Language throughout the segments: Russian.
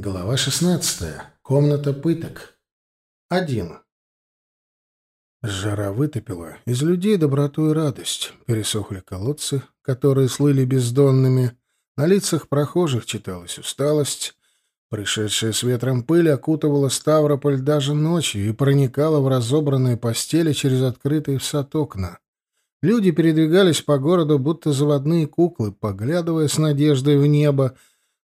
Глава 16. Комната пыток. 1. Жара вытопила из людей доброту и радость. Пересохли колодцы, которые слыли бездонными. На лицах прохожих читалась усталость. Пришедшая с ветром пыль окутывала Ставрополь даже ночью и проникала в разобранные постели через открытые в сад окна. Люди передвигались по городу, будто заводные куклы, поглядывая с надеждой в небо,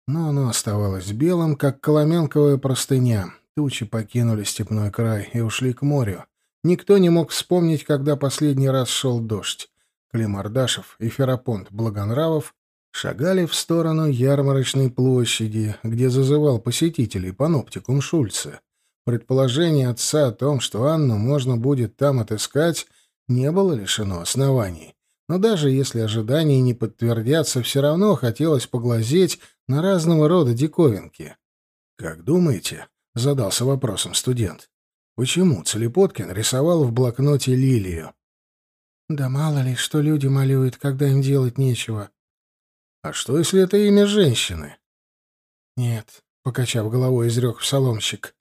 но оно оставалось белым, как коломенковая простыня. Тучи покинули степной край и ушли к морю. Никто не мог вспомнить, когда последний раз шел дождь. Клим Ардашев и Ферапонт Благонравов шагали в сторону ярмарочной площади, где зазывал посетителей паноптикум Шульца. Предположение отца о том, что Анну можно будет там отыскать, не было лишено оснований. Но даже если ожидания не подтвердятся, все равно хотелось поглазеть на разного рода диковинки. «Как думаете?» — задался вопросом студент. «Почему Целепоткин рисовал в блокноте лилию?» «Да мало ли, что люди малюют, когда им делать нечего». «А что, если это имя женщины?» «Нет», — покачав головой, изрек псаломщик.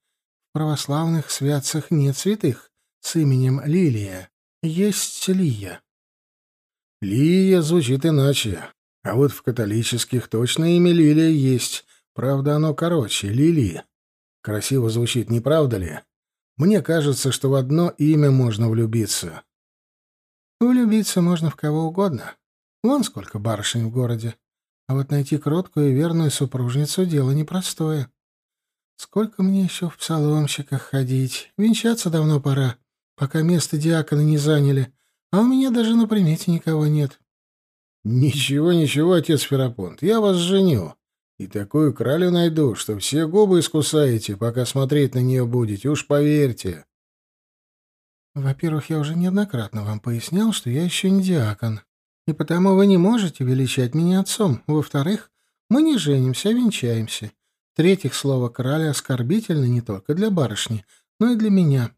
«В православных святцах нет святых с именем Лилия. Есть Лия». «Лия звучит иначе. А вот в католических точно имя Лилия есть. Правда, оно короче — Лили. Красиво звучит, не правда ли? Мне кажется, что в одно имя можно влюбиться. Влюбиться можно в кого угодно. Вон сколько барышень в городе. А вот найти кроткую и верную супружницу — дело непростое. Сколько мне еще в псаломщиках ходить? Венчаться давно пора, пока место диакона не заняли. А у меня даже на примете никого нет. «Ничего, ничего, отец Ферапонт, я вас женю. И такую кралю найду, что все губы искусаете, пока смотреть на нее будете, уж поверьте». «Во-первых, я уже неоднократно вам пояснял, что я еще не диакон, и потому вы не можете величать меня отцом. Во-вторых, мы не женимся, а венчаемся. В-третьих, слово «краля» оскорбительно не только для барышни, но и для меня.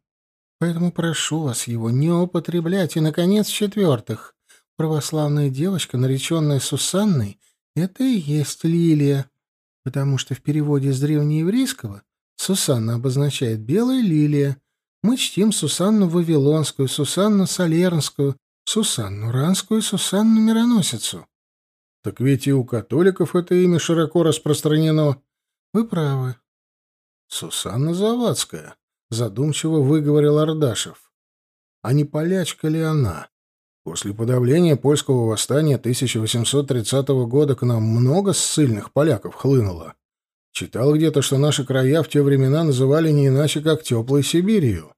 Поэтому прошу вас его не употреблять. И, наконец, в-четвертых, Православная девочка, нареченная Сусанной, это и есть лилия, потому что в переводе с древнееврейского Сусанна обозначает белая лилия. Мы чтим Сусанну Вавилонскую, Сусанну Салернскую, Сусанну Ранскую, Сусанну Мироносицу. Так ведь и у католиков это имя широко распространено. Вы правы. Сусанна Завадская, задумчиво выговорил Ардашев. А не полячка ли она? После подавления польского восстания 1830 года к нам много ссыльных поляков хлынуло. Читал где-то, что наши края в те времена называли не иначе, как теплой Сибирью.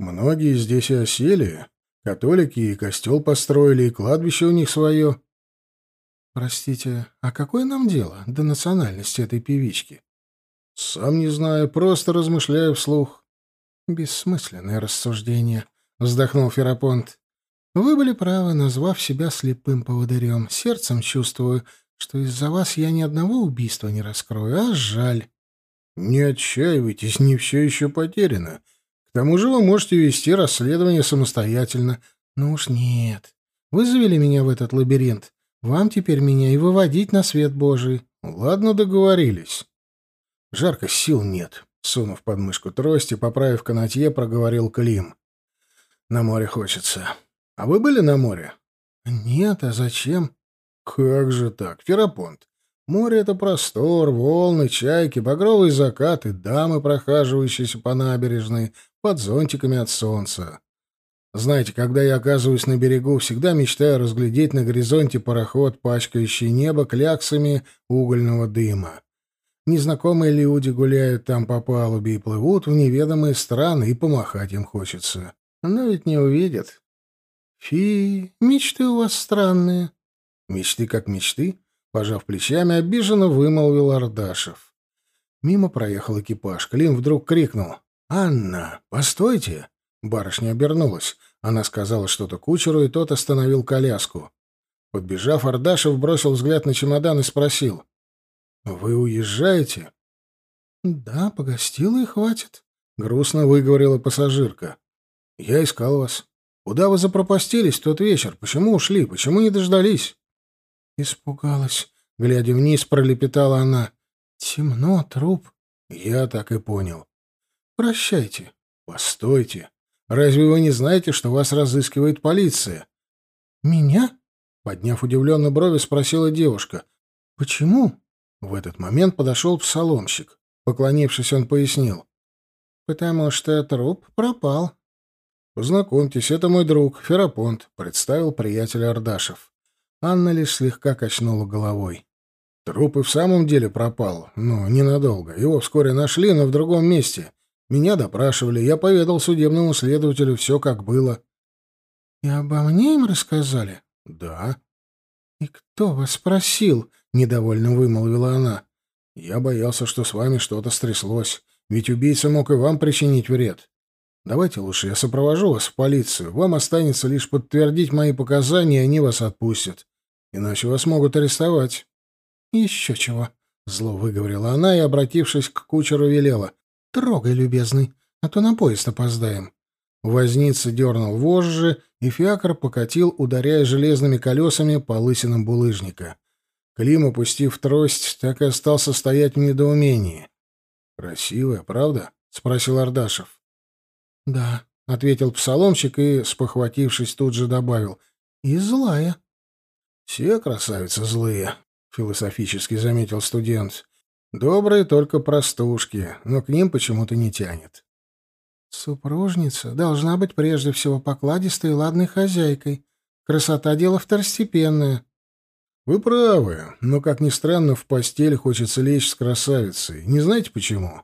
Многие здесь и осели. Католики и костел построили, и кладбище у них свое. Простите, а какое нам дело до национальности этой певички? Сам не знаю, просто размышляю вслух. Бессмысленное рассуждение, вздохнул Ферапонт. Вы были правы, назвав себя слепым поводырем. Сердцем чувствую, что из-за вас я ни одного убийства не раскрою, а жаль. Не отчаивайтесь, не все еще потеряно. К тому же вы можете вести расследование самостоятельно. Ну уж нет. Вы завели меня в этот лабиринт. Вам теперь меня и выводить на свет Божий. Ладно, договорились. Жарко сил нет. Сунув под мышку трость и поправив канатье, проговорил Клим. На море хочется. А вы были на море? Нет, а зачем? Как же так, Ферапонт? Море — это простор, волны, чайки, багровые закаты, дамы, прохаживающиеся по набережной, под зонтиками от солнца. Знаете, когда я оказываюсь на берегу, всегда мечтаю разглядеть на горизонте пароход, пачкающий небо кляксами угольного дыма. Незнакомые люди гуляют там по палубе и плывут в неведомые страны, и помахать им хочется. Но ведь не увидят. Фи, мечты у вас странные. Мечты как мечты, пожав плечами, обиженно вымолвил Ардашев. Мимо проехал экипаж. Клим вдруг крикнул. «Анна, постойте!» Барышня обернулась. Она сказала что-то кучеру, и тот остановил коляску. Подбежав, Ардашев бросил взгляд на чемодан и спросил. «Вы уезжаете?» «Да, погостила и хватит», — грустно выговорила пассажирка. «Я искал вас. Куда вы запропастились в тот вечер? Почему ушли? Почему не дождались?» Испугалась. Глядя вниз, пролепетала она. Темно, труп. Я так и понял. Прощайте. Постойте. Разве вы не знаете, что вас разыскивает полиция? Меня? Подняв удивленно брови, спросила девушка. Почему? В этот момент подошел псаломщик. Поклонившись, он пояснил. «Потому что труп пропал». «Познакомьтесь, это мой друг, Ферапонт», — представил приятель Ардашев. Анна лишь слегка качнула головой. Труп и в самом деле пропал, но ненадолго. Его вскоре нашли, но в другом месте. Меня допрашивали, я поведал судебному следователю все, как было. — И обо мне им рассказали? — Да. — И кто вас спросил? — недовольно вымолвила она. — Я боялся, что с вами что-то стряслось, ведь убийца мог и вам причинить вред. Давайте лучше я сопровожу вас в полицию. Вам останется лишь подтвердить мои показания, и они вас отпустят. Иначе вас могут арестовать. — Еще чего, — зло выговорила она и, обратившись к кучеру, велела. — Трогай, любезный, а то на поезд опоздаем. Возница дернул вожжи, и фиакр покатил, ударяя железными колесами по лысинам булыжника. Клим, опустив трость, так и остался стоять в недоумении. «Красивая, правда?» — спросил Ардашев. «Да», — ответил псаломщик и, спохватившись, тут же добавил. «И злая». «Все красавицы злые», — философически заметил студент. «Добрые только простушки, но к ним почему-то не тянет». «Супружница должна быть прежде всего покладистой и ладной хозяйкой. Красота — дело второстепенное». «Вы правы, но, как ни странно, в постель хочется лечь с красавицей. Не знаете почему?»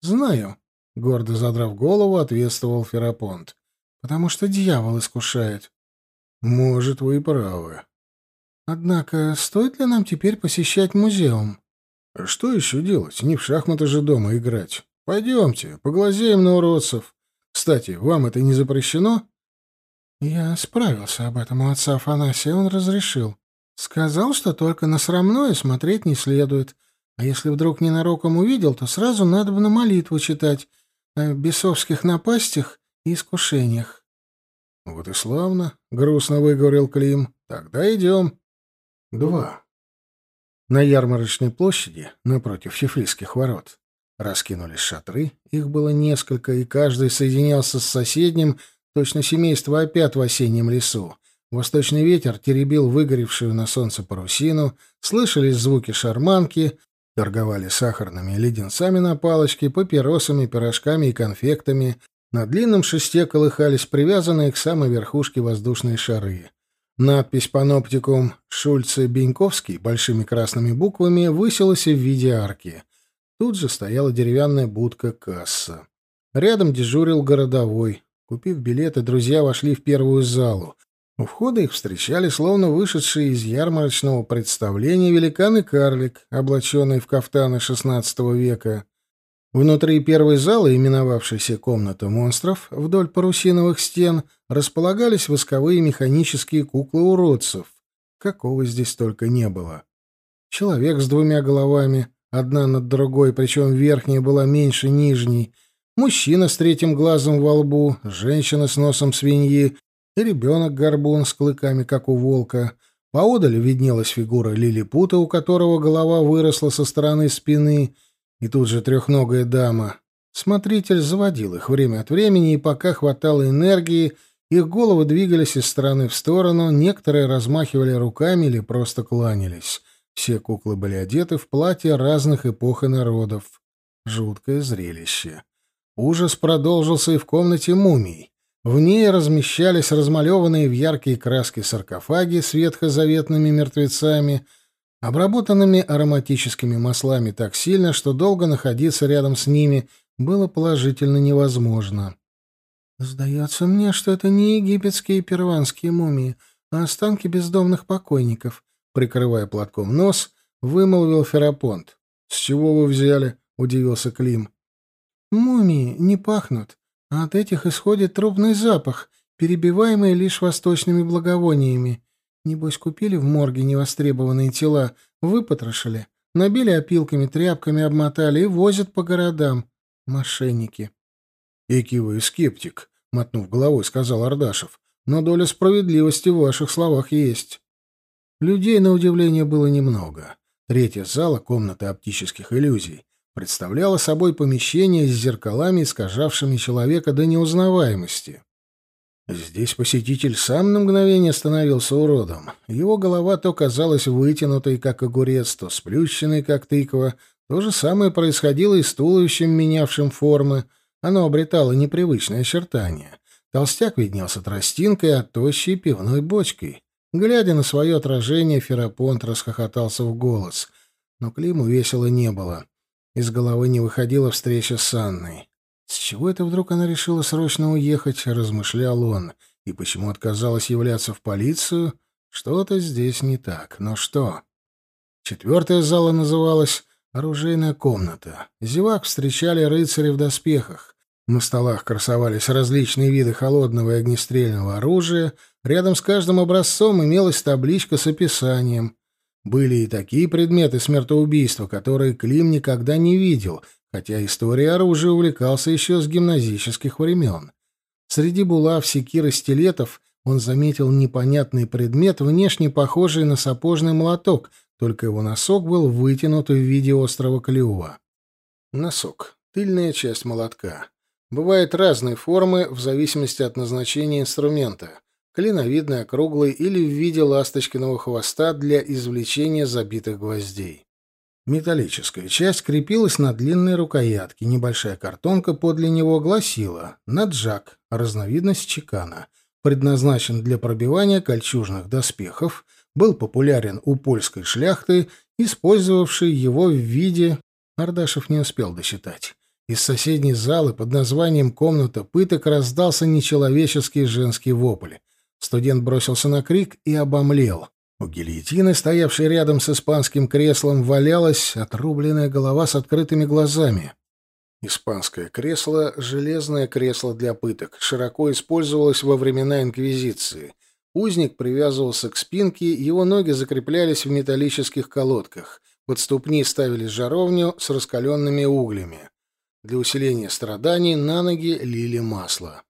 «Знаю», — гордо задрав голову, ответствовал Ферапонт. «Потому что дьявол искушает». «Может, вы и правы». «Однако, стоит ли нам теперь посещать музеум?» «А что еще делать? Не в шахматы же дома играть. Пойдемте, поглазеем на уродцев. Кстати, вам это не запрещено?» «Я справился об этом у отца Афанасия, он разрешил. Сказал, что только на срамное смотреть не следует, а если вдруг ненароком увидел, то сразу надо бы на молитву читать, о бесовских напастях и искушениях. — Вот и славно, — грустно выговорил Клим. — Тогда идем. Два. На ярмарочной площади, напротив Фифлийских ворот, раскинулись шатры, их было несколько, и каждый соединялся с соседним, точно семейство опят в осеннем лесу. Восточный ветер теребил выгоревшую на солнце парусину, слышались звуки шарманки, Торговали сахарными леденцами на палочке, папиросами, пирожками и конфектами. На длинном шесте колыхались привязанные к самой верхушке воздушные шары. Надпись «Паноптикум Шульце Беньковский» большими красными буквами высилась в виде арки. Тут же стояла деревянная будка-касса. Рядом дежурил городовой. Купив билеты, друзья вошли в первую залу. У входа их встречали словно вышедшие из ярмарочного представления великан и карлик, облаченный в кафтаны XVI века. Внутри первой залы, именовавшейся «Комната монстров», вдоль парусиновых стен располагались восковые механические куклы уродцев. Какого здесь только не было. Человек с двумя головами, одна над другой, причем верхняя была меньше нижней, мужчина с третьим глазом во лбу, женщина с носом свиньи ребенок-горбун с клыками, как у волка. Поодаль виднелась фигура лилипута, у которого голова выросла со стороны спины, и тут же трехногая дама. Смотритель заводил их время от времени, и пока хватало энергии, их головы двигались из стороны в сторону, некоторые размахивали руками или просто кланялись. Все куклы были одеты в платья разных эпох и народов. Жуткое зрелище. Ужас продолжился и в комнате мумий. В ней размещались размалеванные в яркие краски саркофаги с ветхозаветными мертвецами, обработанными ароматическими маслами так сильно, что долго находиться рядом с ними было положительно невозможно. «Сдается мне, что это не египетские перуанские мумии, а останки бездомных покойников», прикрывая платком нос, вымолвил Ферапонт. «С чего вы взяли?» — удивился Клим. «Мумии не пахнут, а от этих исходит трупный запах, перебиваемый лишь восточными благовониями. Небось, купили в морге невостребованные тела, выпотрошили, набили опилками, тряпками обмотали и возят по городам. Мошенники. — Эки вы скептик, — мотнув головой, сказал Ардашев. — Но доля справедливости в ваших словах есть. Людей, на удивление, было немного. Третья зала, комната оптических иллюзий, представляла собой помещение с зеркалами, искажавшими человека до неузнаваемости. Здесь посетитель сам на мгновение становился уродом. Его голова то казалась вытянутой, как огурец, то сплющенной, как тыква. То же самое происходило и с туловищем, менявшим формы. Оно обретало непривычные очертания. Толстяк виднелся тростинкой, а тощей пивной бочкой. Глядя на свое отражение, Ферапонт расхохотался в голос. Но Климу весело не было. Из головы не выходила встреча с Анной. С чего это вдруг она решила срочно уехать, размышлял он. И почему отказалась являться в полицию? Что-то здесь не так. Но что? Четвертая зала называлась «Оружейная комната». Зевак встречали рыцари в доспехах. На столах красовались различные виды холодного и огнестрельного оружия. Рядом с каждым образцом имелась табличка с описанием. Были и такие предметы смертоубийства, которые Клим никогда не видел, хотя историей оружия увлекался еще с гимназических времен. Среди булав, секир и стилетов он заметил непонятный предмет, внешне похожий на сапожный молоток, только его носок был вытянут в виде острого клюва. Носок. Тыльная часть молотка. Бывает разной формы в зависимости от назначения инструмента. Клиновидный, округлый или в виде ласточкиного хвоста для извлечения забитых гвоздей. Металлическая часть крепилась на длинной рукоятке. Небольшая картонка подле него гласила «Наджак», разновидность чекана. Предназначен для пробивания кольчужных доспехов, был популярен у польской шляхты, использовавшей его в виде... Ардашев не успел досчитать. Из соседней залы под названием «Комната пыток» раздался нечеловеческий женский вопль. Студент бросился на крик и обомлел. У гильотины, стоявшей рядом с испанским креслом, валялась отрубленная голова с открытыми глазами. Испанское кресло — железное кресло для пыток, широко использовалось во времена Инквизиции. Узник привязывался к спинке, его ноги закреплялись в металлических колодках. Под ступни ставили жаровню с раскаленными углями. Для усиления страданий на ноги лили масло.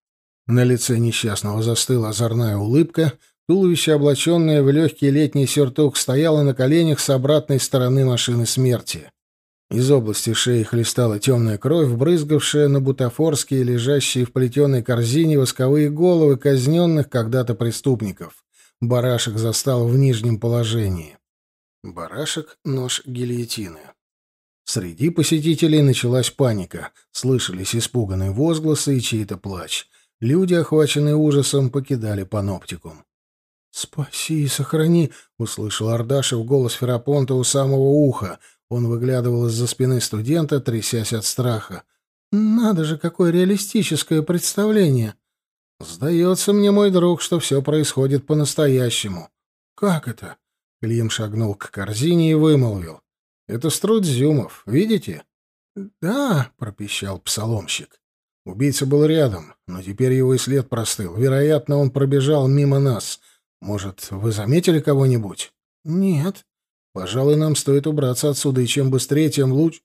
На лице несчастного застыла озорная улыбка — Туловище, облаченное в легкий летний сюртук, стояло на коленях с обратной стороны машины смерти. Из области шеи хлестала темная кровь, брызгавшая на бутафорские, лежащие в плетеной корзине восковые головы казненных когда-то преступников. Барашек застал в нижнем положении. Барашек — нож гильотины. Среди посетителей началась паника. Слышались испуганные возгласы и чей-то плач. Люди, охваченные ужасом, покидали паноптикум. «Спаси и сохрани!» — услышал Ардашев голос Ферапонта у самого уха. Он выглядывал из-за спины студента, трясясь от страха. «Надо же, какое реалистическое представление!» «Сдается мне, мой друг, что все происходит по-настоящему». «Как это?» — Клим шагнул к корзине и вымолвил. «Это Струдзюмов, видите?» «Да», — пропищал псаломщик. Убийца был рядом, но теперь его и след простыл. Вероятно, он пробежал мимо нас — может, вы заметили кого-нибудь? Нет. Пожалуй, нам стоит убраться отсюда, и чем быстрее, тем лучше.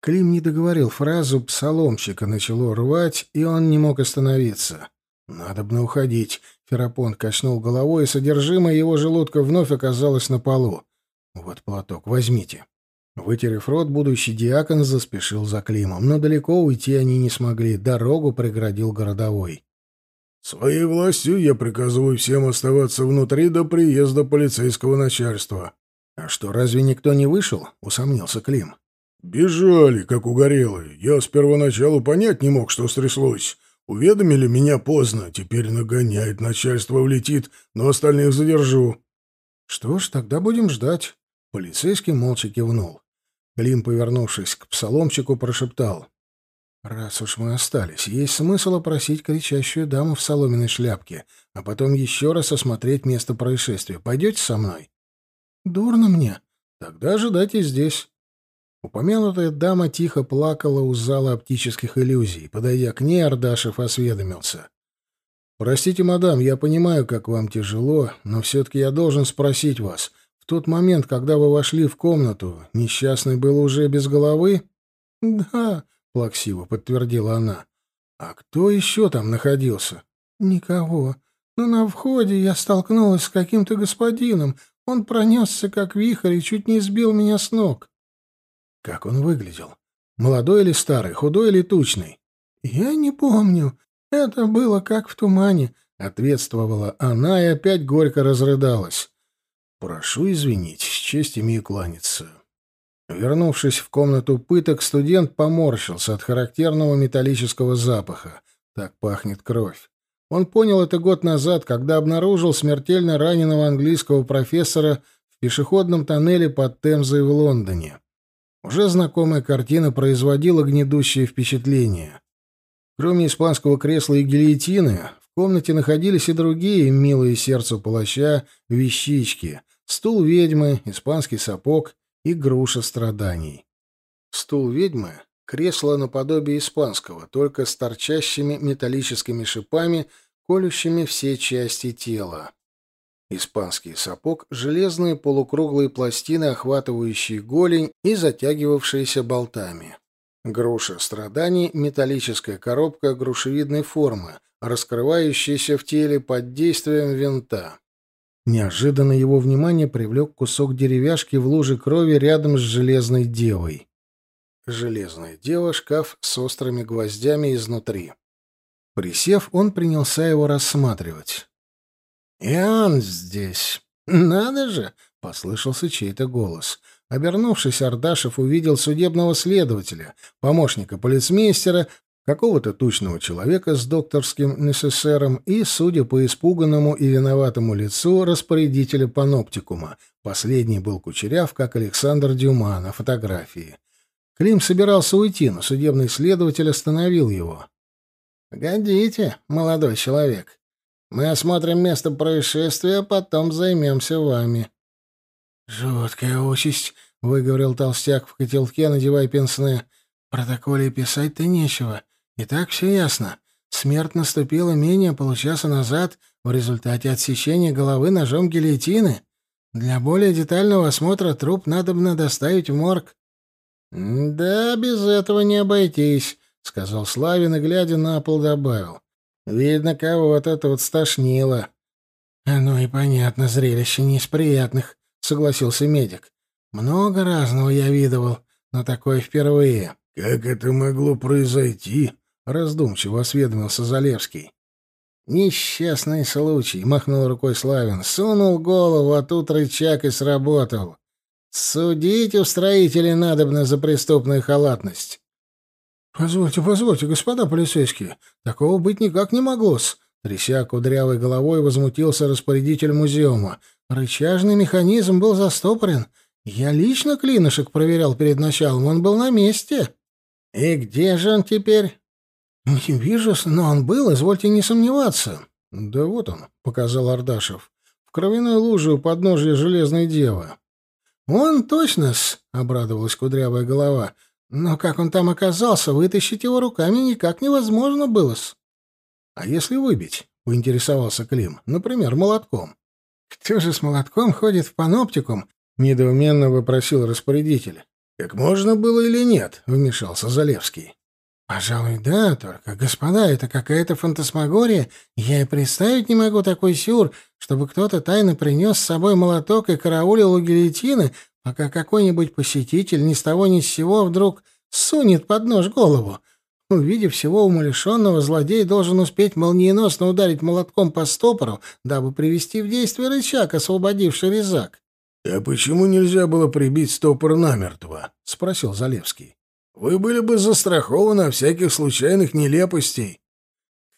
Клим не договорил фразу, псаломщика начало рвать, и он не мог остановиться. Надо бы уходить. Ферапонт качнул головой, и содержимое его желудка вновь оказалось на полу. Вот платок, возьмите. Вытерев рот, будущий диакон заспешил за Климом, но далеко уйти они не смогли, дорогу преградил городовой. Своей властью я приказываю всем оставаться внутри до приезда полицейского начальства. А что, разве никто не вышел? усомнился Клим. Бежали, как угорелые. Я с первоначалу понять не мог, что стряслось. Уведомили меня поздно, теперь нагоняет, начальство влетит, но остальных задержу. Что ж, тогда будем ждать. Полицейский молча кивнул. Клим, повернувшись к псаломчику, прошептал: «Раз уж мы остались, есть смысл опросить кричащую даму в соломенной шляпке, а потом еще раз осмотреть место происшествия. Пойдете со мной?» «Дурно мне. Тогда ожидайте здесь». Упомянутая дама тихо плакала у зала оптических иллюзий. Подойдя к ней, Ардашев осведомился. «Простите, мадам, я понимаю, как вам тяжело, но все-таки я должен спросить вас. В тот момент, когда вы вошли в комнату, несчастный был уже без головы?» «Да», — плаксиво подтвердила она. «А кто еще там находился?» «Никого. Но на входе я столкнулась с каким-то господином. Он пронесся, как вихрь, и чуть не сбил меня с ног. Как он выглядел? Молодой или старый, худой или тучный? Я не помню. Это было как в тумане, — ответствовала она и опять горько разрыдалась. Прошу извинить, с честь имею кланяться. Вернувшись в комнату пыток, студент поморщился от характерного металлического запаха. Так пахнет кровь. Он понял это год назад, когда обнаружил смертельно раненого английского профессора в пешеходном тоннеле под Темзой в Лондоне. Уже знакомая картина производила гнедущее впечатление. Кроме испанского кресла и гильотины, в комнате находились и другие милые сердцу палача вещички — стул ведьмы, испанский сапог и груша страданий. Стул ведьмы — кресло наподобие испанского, только с торчащими металлическими шипами, колющими все части тела. Испанский сапог — железные полукруглые пластины, охватывающие голень и затягивавшиеся болтами. Груша страданий — металлическая коробка грушевидной формы, раскрывающаяся в теле под действием винта. Неожиданно его внимание привлек кусок деревяшки в луже крови рядом с железной девой. Железная дева — шкаф с острыми гвоздями изнутри. Присев, он принялся его рассматривать. «И он здесь! Надо же!» — послышался чей-то голос. Обернувшись, Ардашев увидел судебного следователя, помощника полицмейстера, какого-то тучного человека с докторским НССРом и, судя по испуганному и виноватому лицу, распорядителя паноптикума. Последний был кучеряв, как Александр Дюма на фотографии. Клим собирался уйти, но судебный следователь остановил его. «Погодите, молодой человек. Мы осмотрим место происшествия, а потом займемся вами». «Жуткая участь», — выговорил толстяк в котелке, надевая пенсне. «В протоколе писать-то нечего. И так все ясно. Смерть наступила менее получаса назад в результате отсечения головы ножом гильотины. Для более детального осмотра труп надобно доставить в морг. «Да, без этого не обойтись», — сказал Славин и, глядя на пол, добавил. «Видно, кого-то тут стошнило». «Ну и понятно, зрелище не из приятных», — согласился медик. «Много разного я видывал, но такое впервые». «Как это могло произойти?» — раздумчиво осведомился Залевский. «Несчастный случай», — махнул рукой Славин. «Сунул голову, а тут рычаг и сработал. Судить у строителей надобно за преступную халатность». «Позвольте, позвольте, господа полицейские, такого быть никак не могло-с», Тряся кудрявой головой, возмутился распорядитель музеума. Рычажный механизм был застопорен. Я лично клинышек проверял перед началом, он был на месте. И где же он теперь? «Не вижу, но он был, извольте не сомневаться». «Да вот он», — показал Ардашев, — «в кровяной луже у подножия Железной Девы». «Он точно-с», — обрадовалась кудрявая голова. «Но как он там оказался, вытащить его руками никак невозможно было-с». «А если выбить?» — поинтересовался Клим. «Например, молотком». «Кто же с молотком ходит в паноптикум?» — недоуменно вопросил распорядитель. «Как можно было или нет?» — вмешался Залевский. «Пожалуй, да, только, господа, это какая-то фантасмагория. Я и представить не могу такой сюр, чтобы кто-то тайно принес с собой молоток и караулил у гильотины, пока какой-нибудь посетитель ни с того ни с сего вдруг сунет под нож голову. Увидев всего умалишенного, злодей должен успеть молниеносно ударить молотком по стопору, дабы привести в действие рычаг, освободивший резак». «А почему нельзя было прибить стопор намертво?» — спросил Залевский. Вы были бы застрахованы от всяких случайных нелепостей.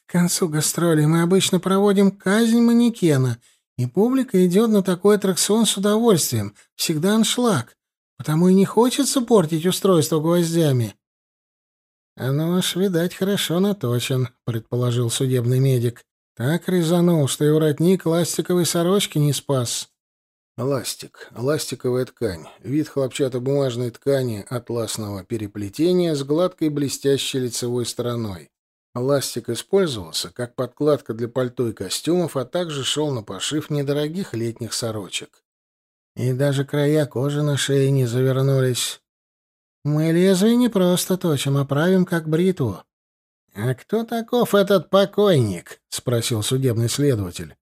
К концу гастролей мы обычно проводим казнь манекена, и публика идет на такой аттракцион с удовольствием, всегда аншлаг, потому и не хочется портить устройство гвоздями. — А ну аж, видать, хорошо наточен, — предположил судебный медик. Так резанул, что и воротник ластиковой сорочки не спас. Ластик. Ластиковая ткань. Вид хлопчатобумажной ткани атласного переплетения с гладкой блестящей лицевой стороной. Ластик использовался как подкладка для пальто и костюмов, а также шел на пошив недорогих летних сорочек. И даже края кожи на шее не завернулись. Мы лезвие не просто точим, а правим как бритву. — А кто таков этот покойник? — спросил судебный следователь.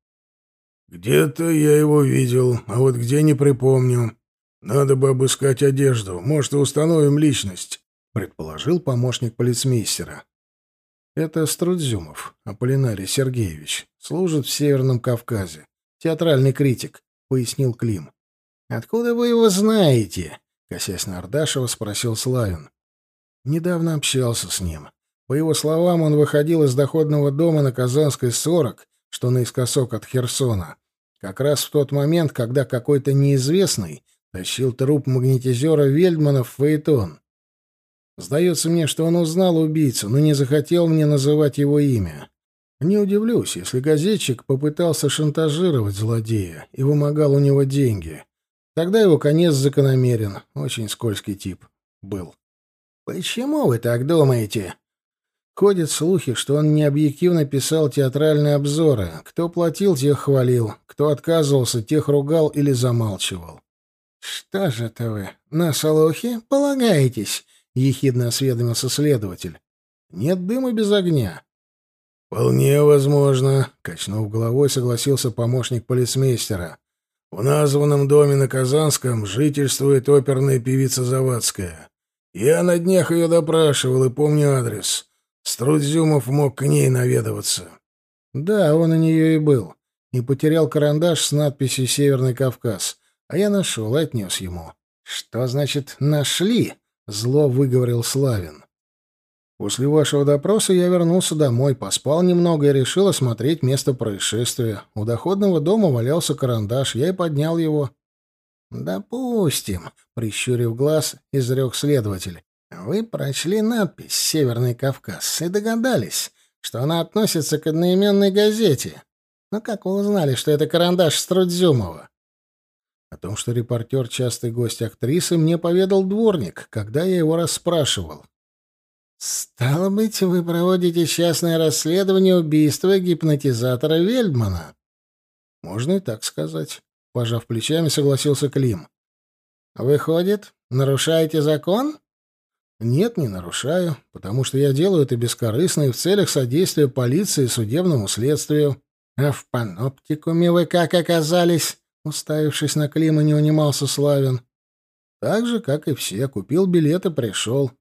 Где-то я его видел, а вот где не припомню. Надо бы обыскать одежду, может, и установим личность, предположил помощник полицмейстера. Это Струдзюмов, Аполлинарий Сергеевич, служит в Северном Кавказе. Театральный критик, пояснил Клим. Откуда вы его знаете? косясь на Ардашева, спросил Славин. Недавно общался с ним. По его словам, он выходил из доходного дома на Казанской 40, что наискосок от Херсона, как раз в тот момент, когда какой-то неизвестный тащил труп магнетизера Вельдмана в Фаэтон. Сдается мне, что он узнал убийцу, но не захотел мне называть его имя. Не удивлюсь, если газетчик попытался шантажировать злодея и вымогал у него деньги. Тогда его конец закономерен. Очень скользкий тип был. «Почему вы так думаете?» Ходят слухи, что он необъективно писал театральные обзоры. Кто платил, тех хвалил. Кто отказывался, тех ругал или замалчивал. «Что же это вы, на слухи полагаетесь?» — ехидно осведомился следователь. «Нет дыма без огня». «Вполне возможно», — качнув головой, согласился помощник полицмейстера. «В названном доме на Казанском жительствует оперная певица Завадская. Я на днях ее допрашивал и помню адрес. Струдзюмов мог к ней наведываться». «Да, он у нее и был. И потерял карандаш с надписью «Северный Кавказ». А я нашел и отнес ему. «Что значит «нашли»?» — зло выговорил Славин. После вашего допроса я вернулся домой, поспал немного и решил осмотреть место происшествия. У доходного дома валялся карандаш, я и поднял его. «Допустим», — прищурив глаз, изрек следователь. «Вы прочли надпись «Северный Кавказ» и догадались, что она относится к одноименной газете. Но как вы узнали, что это карандаш Струдзюмова?» О том, что репортер — частый гость актрисы, мне поведал дворник, когда я его расспрашивал. «Стало быть, вы проводите частное расследование убийства гипнотизатора Вельдмана?» «Можно и так сказать», — пожав плечами, согласился Клим. «Выходит, нарушаете закон?» «Нет, не нарушаю, потому что я делаю это бескорыстно и в целях содействия полиции и судебному следствию». «А в паноптикуме вы как оказались?» Уставившись на Клима, не унимался Славин. Так же, как и все, купил билет и пришел.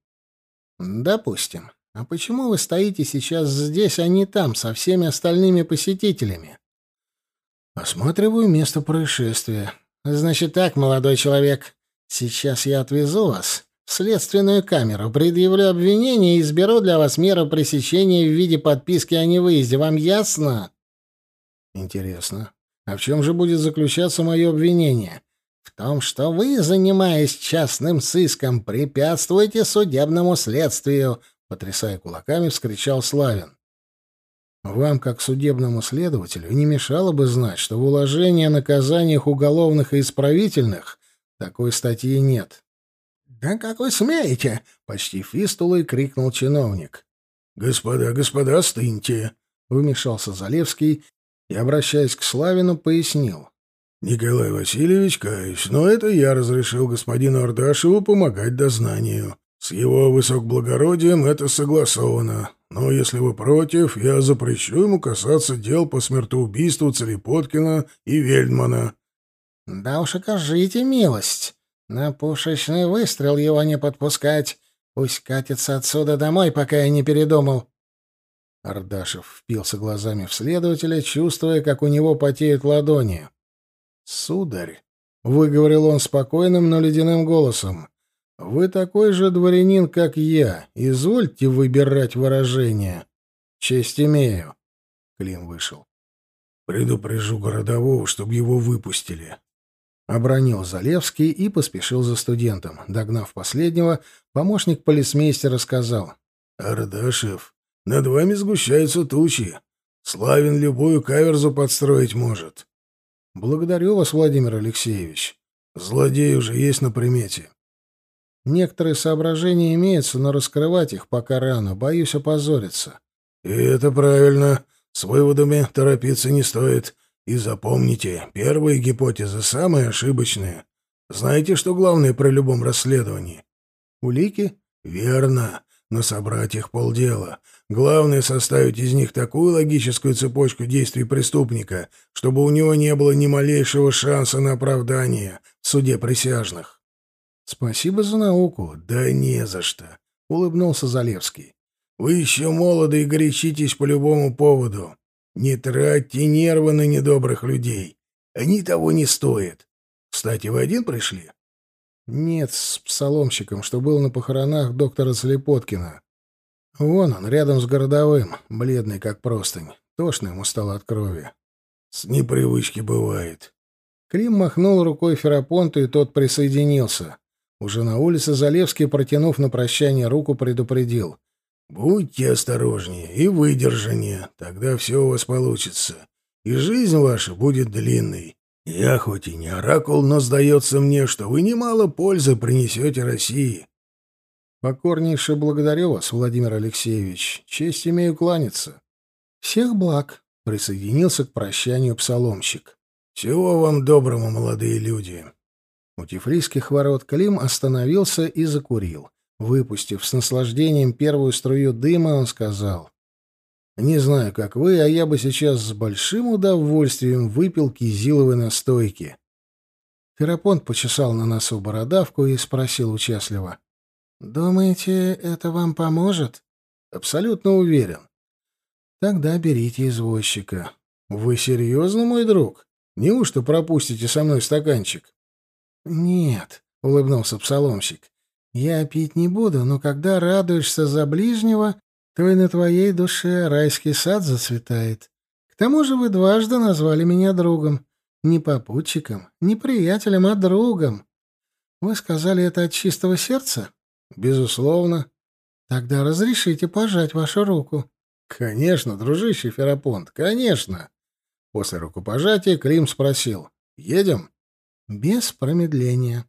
Допустим. А почему вы стоите сейчас здесь, а не там, со всеми остальными посетителями? Осматриваю место происшествия. Значит так, молодой человек, сейчас я отвезу вас в следственную камеру, предъявлю обвинение и изберу для вас меру пресечения в виде подписки о невыезде. Вам ясно? Интересно. А в чем же будет заключаться мое обвинение? В том, что вы, занимаясь частным сыском, препятствуете судебному следствию, потрясая кулаками, вскричал Славин. Вам, как судебному следователю, не мешало бы знать, что в уложении о наказаниях уголовных и исправительных такой статьи нет. «Да как вы смеете!» — почти фистулой крикнул чиновник. «Господа, господа, стыньте!» — вмешался Залевский и, обращаясь к Славину, пояснил. «Николай Васильевич, каюсь, но это я разрешил господину Ардашеву помогать дознанию. С его высокоблагородием это согласовано. Но если вы против, я запрещу ему касаться дел по смертоубийству Целепоткина и Вельдмана». «Да уж окажите милость. На пушечный выстрел его не подпускать. Пусть катится отсюда домой, пока я не передумал». Ардашев впился глазами в следователя, чувствуя, как у него потеют ладони. «Сударь», — выговорил он спокойным, но ледяным голосом, — «вы такой же дворянин, как я. Извольте выбирать выражение. Честь имею». Клим вышел. «Предупрежу городового, чтобы его выпустили», — обронил Залевский и поспешил за студентом. Догнав последнего, помощник полисмейстера сказал. «Ардашев, над вами сгущаются тучи. Славин любую каверзу подстроить может. Благодарю вас, Владимир Алексеевич. Злодей уже есть на примете. Некоторые соображения имеются, но раскрывать их пока рано. Боюсь опозориться. И это правильно. С выводами торопиться не стоит. И запомните, первые гипотезы самые ошибочные. Знаете, что главное при любом расследовании? Улики? Верно. но собрать их полдела. Главное — составить из них такую логическую цепочку действий преступника, чтобы у него не было ни малейшего шанса на оправдание в суде присяжных. — Спасибо за науку. — Да не за что, — улыбнулся Залевский. — Вы еще молоды и горячитесь по любому поводу. Не тратьте нервы на недобрых людей. Они того не стоят. Кстати, вы один пришли? — Нет, с псаломщиком, что был на похоронах доктора Слепоткина. Вон он, рядом с городовым, бледный как простынь. Тошно ему стало от крови. — С непривычки бывает. Клим махнул рукой Ферапонту, и тот присоединился. Уже на улице Залевский, протянув на прощание руку, предупредил. «Будьте осторожнее и выдержаннее, тогда все у вас получится, и жизнь ваша будет длинной. Я хоть и не оракул, но сдается мне, что вы немало пользы принесете России». «Покорнейше благодарю вас, Владимир Алексеевич. Честь имею кланяться». «Всех благ», — присоединился к прощанию псаломщик. «Всего вам доброго, молодые люди». У тифлисских ворот Клим остановился и закурил. Выпустив с наслаждением первую струю дыма, он сказал. «Не знаю, как вы, а я бы сейчас с большим удовольствием выпил кизиловой настойки». Ферапонт почесал на носу бородавку и спросил участливо. «Думаете, это вам поможет?» «Абсолютно уверен». «Тогда берите извозчика». «Вы серьезно, мой друг? Неужто пропустите со мной стаканчик?» «Нет», — улыбнулся псаломщик. Я пить не буду, но когда радуешься за ближнего, то и на твоей душе райский сад зацветает. К тому же вы дважды назвали меня другом. Не попутчиком, не приятелем, а другом. Вы сказали это от чистого сердца? Безусловно. Тогда разрешите пожать вашу руку. Конечно, дружище Ферапонт, конечно. После рукопожатия Клим спросил. Едем? Без промедления.